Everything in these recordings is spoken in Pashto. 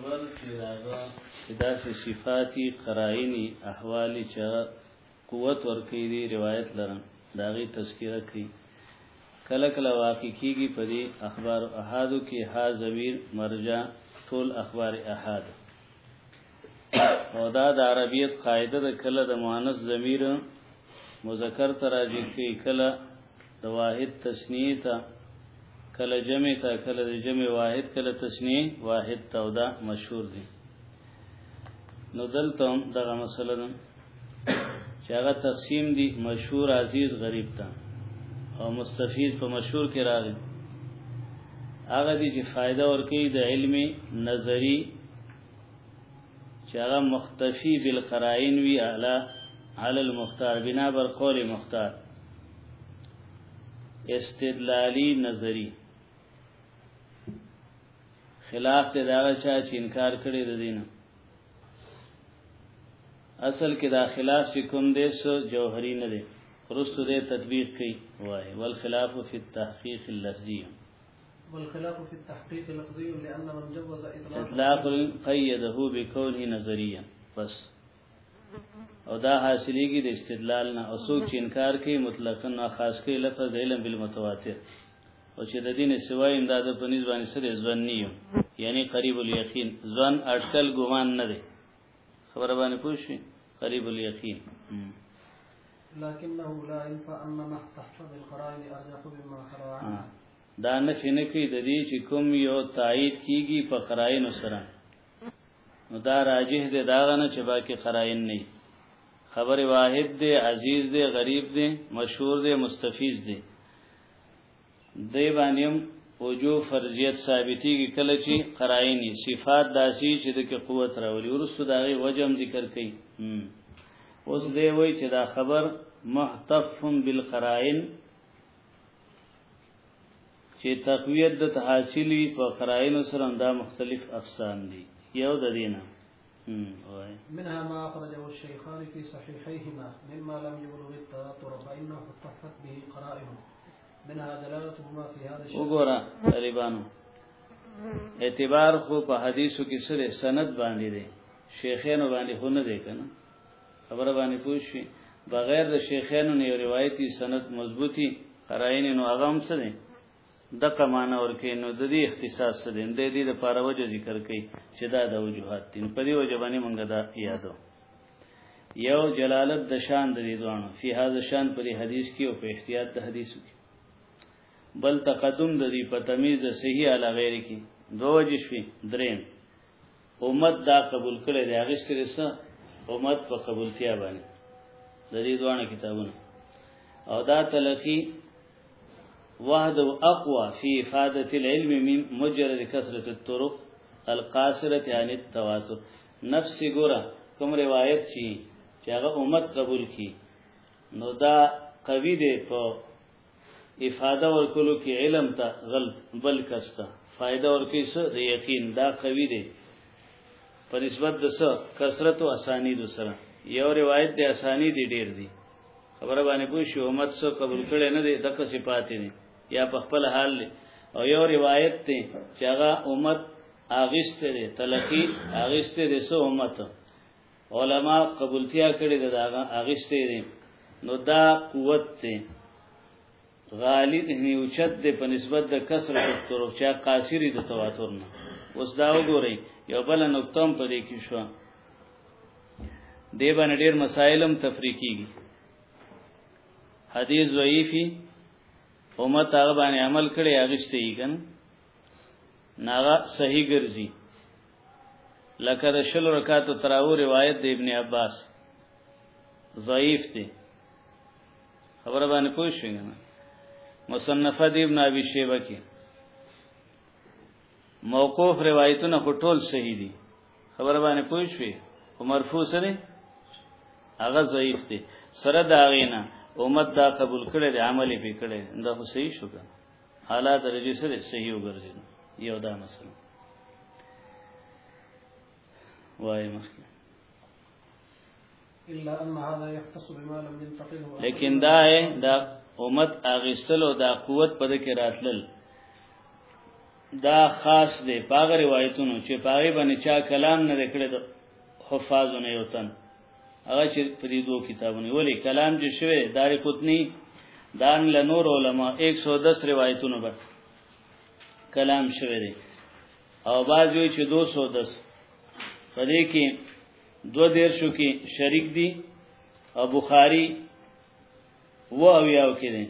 ول چې راغه چې داسې صفاتي قرائني احوال چې قوت ورکې دي روایت لرم داغي تذکرہ کوي کله کله واقع کیږي په دې اخبار احادو کې ها ضمیر مرجع ټول اخبار احاد او دا د عربیت قاعده د کله د مؤنث ضمیر مذکر تراجع کوي کله د واحد تسنیه ته کله جمع ته کله د جمع واحد کله تسنیه واحد ته او دا مشهور دي نو دلته دغه مسله ده چې هغه تقسیم دي مشهور عزیز غریب ته او مستفید په مشهور کې راغلي هغه دي چې فائدہ ورکړي د علم نظری چې هغه مختفي بالقرائن وی اعلی علی المختار بنا بر قول مختار استدلالی نظری خلاف ته دا چا چې انکار کړی د دین اصل کې دا خلاف چې کوم دې سو جوهری نه دی رستو دې تطبیق کوي وای والخلاف فی التحقیق اللفظی والخلاف في التحقيق لفظي لأن من جوز إطلاق إطلاق قيده بكونه نظريا بس او دا حاصلېږي د استدلال نه او څوک چې انکار کوي مطلقاً نه خاص کوي لفظ د علم بالمتواتر او چې د دین سوای امداد په نسبت باندې سره ځوان نیو یعنی قریب الیقین ځوان اٹکل ګمان نه دی خبره باندې پوښی قریب الیقین لكنه لا ينفع ان ما تحت بالقرائن ارجح بما خرع دا نفي نه کوي د دې چې کوم یو تایید کیږي په قرائن سره نو دا راجح دی دا غنه چې باقي قرائن نه خبر واحد دی عزیز دی غریب دی مشهور دی مستفیض دی دی باندې هم وجو فرضیت ثابتېږي کله چې قرائنی صفات داسي چې د کې قوت راولي ورسره دا غي وجم ذکر کړي اوس دی وای چې دا خبر محتفم بالقرائن چې تقویت د تحاصیلی په قرائن سره دا مختلف افسان دي یو د دینه منها ما أخرجه الشيخان في صحيحيهما مما لم يبلغ التواتر فإنه احتفت به قرائن منها دلالتهما في هذا الشيء وګوره طالبانو اعتبار خو په حدیثو کې سره سند باندې دي شیخانو باندې خو نه دی کنه خبره باندې پوښي بغیر د شیخانو نه روایتي سند مضبوطی قرائن نو هغه هم څه دي دقه معنی ورکې نو د دې اختصاص څه دی د دې لپاره وجه ذکر کړي چې دا د وجوهات دي په دې وجه باندې مونږ دا یادو یو جلالت د شان د دې دوانو فی هاذا شان پر حدیث کې او په احتیاط د حدیث کې بل تقدم د دې په تمیز صحیح علی غیر کې دوه وجه شوي دریم امت دا قبول کړي دی هغه سره سره امت په قبولتیا باندې د دې دوه کتابونه او دا تلقی وحد او اقوا فی افاده العلم من مجرد کثرت الطرق القاصره عن التواتر نفس ګره کوم روایت چی چې هغه امت قبول کی نو دا قوی دی په افاده ورکولو کې علم ته غلط بل کسته فائدہ ورکی سو د یقین دا قوی دی په نسبت د سو کثرت او اسانی د سره یو روایت د اسانی دی ډیر دی خبره باندې پوه شو امت سو قبول کړي نه دی دغه صفات نه یا په خپل حال لی. او یو روایت ته چې هغه امت اغسته دی تلقی اغسته دی سو امت علما قبولتیا کړی د هغه اغشته دي نو دا قوت دی غالی دی اوچت دی په نسبت د کسر تورو چا قاصری د تواتر نه اوس دا وګورئ یو بل نقطه په دې کې شو دی باندې ډیر مسائلم تفریقی حدیث ضعیفی امت هغه باندې عمل کړي اغشته یې کنه ناغه صحیح ګرځي لکه د شل رکعاتو تراو روایت د ابن عباس ضعیف دی خبره باندې پوه شئ نه مصنفه دی ابن ابي شيبه کې موقوف روایتونه ټول صحیح دي خبره باندې پوه شئ او مرفوع سره هغه ضعیف دی سره دا غینا امت دا قبول کړي د عملي پکړي دا خو صحیح شو کنه اعلی درجه سره صحیح وګرځي یو دا مسله وای مخکې الا ان هذا يختص بما لم ينتقله لیکن دا دا امت اغستلو دا قوت په دې کې راتلل دا خاص دی پاغه روایتونو چې پاغه باندې چا کلام نه کړی د حفاظونه یو تن هغه چې په دې دوه کتابونو ولې کلام چې شوی دار قطنی دان له نور علما 110 روایتونو به کلام شوی دی او باز وی چې 210 په دې کې دو دیر شو کې شریک دي او بخاری و او یاو کې دي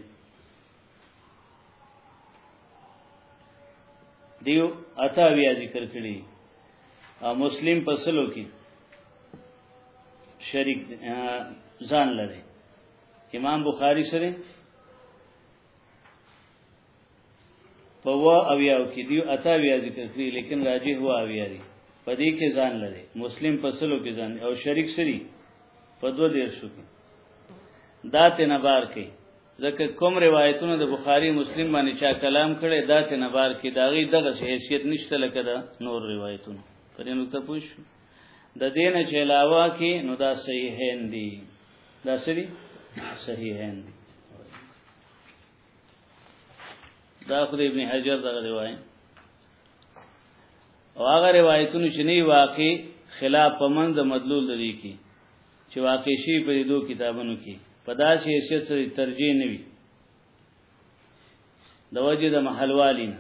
دیو اتا بیا ذکر کړی او مسلم پسلو کې شریک ځان لري امام بخاری سره په وا او یاو کې دیو اتا بیا ذکر کړی لیکن راجی هو او یاري په دې کې ځان لري مسلم پسلو کې ځان او شریک سری په دوه دیر شو کې دات نه بار کې ځکه کوم روایتونه د بخاری مسلم باندې چا کلام کړي دا ته نه بار کې داغي دغه حیثیت نشته لکه دا نور روایتونه پر یو نقطه پوښ د دین چې علاوه کې نو دا صحیحین دي دا سری صحیحین دي دا خو ابن حجر دغه روایت او هغه روایتونه چې نه واقعي خلاف پمند مدلول لري کې چې واقع شي په دې دوه کتابونو کې په داسې حیثیت سره ترجیح نه وي د وجه د محلوالین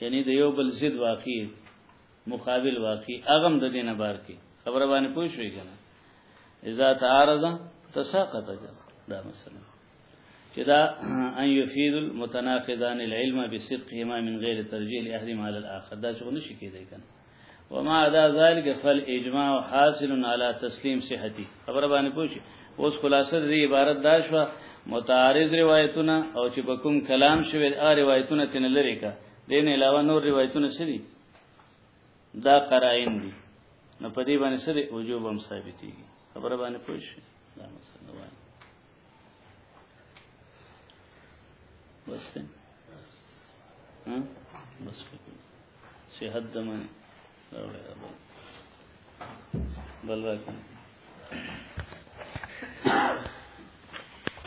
یعنی د یو بل ضد واقع مقابل واقع اغم د دینه بار کې خبره باندې پوه شوې کنه اذا تعارض تساقط دا مثلا چې دا ان یفید المتناقضان العلم بصدقهما من غیر ترجیح لاحدهما على الاخر دا څه نشي کېدای کنه وما ادا ذلك فل اجماع حاصل على تسلیم صحتی خبر باندې پوښي اوس خلاصه دې عبارت دا شو متعارض روایتونه او چې په کوم کلام شوی ا روایتونه تن لري کا دین علاوه نور روایتونه سری دا قرائن دي نو په دې باندې سره وجوب هم ثابتېږي خبر باندې پوښي دا مسله بس دې ها بس صحت دمن راوړی بل راکړه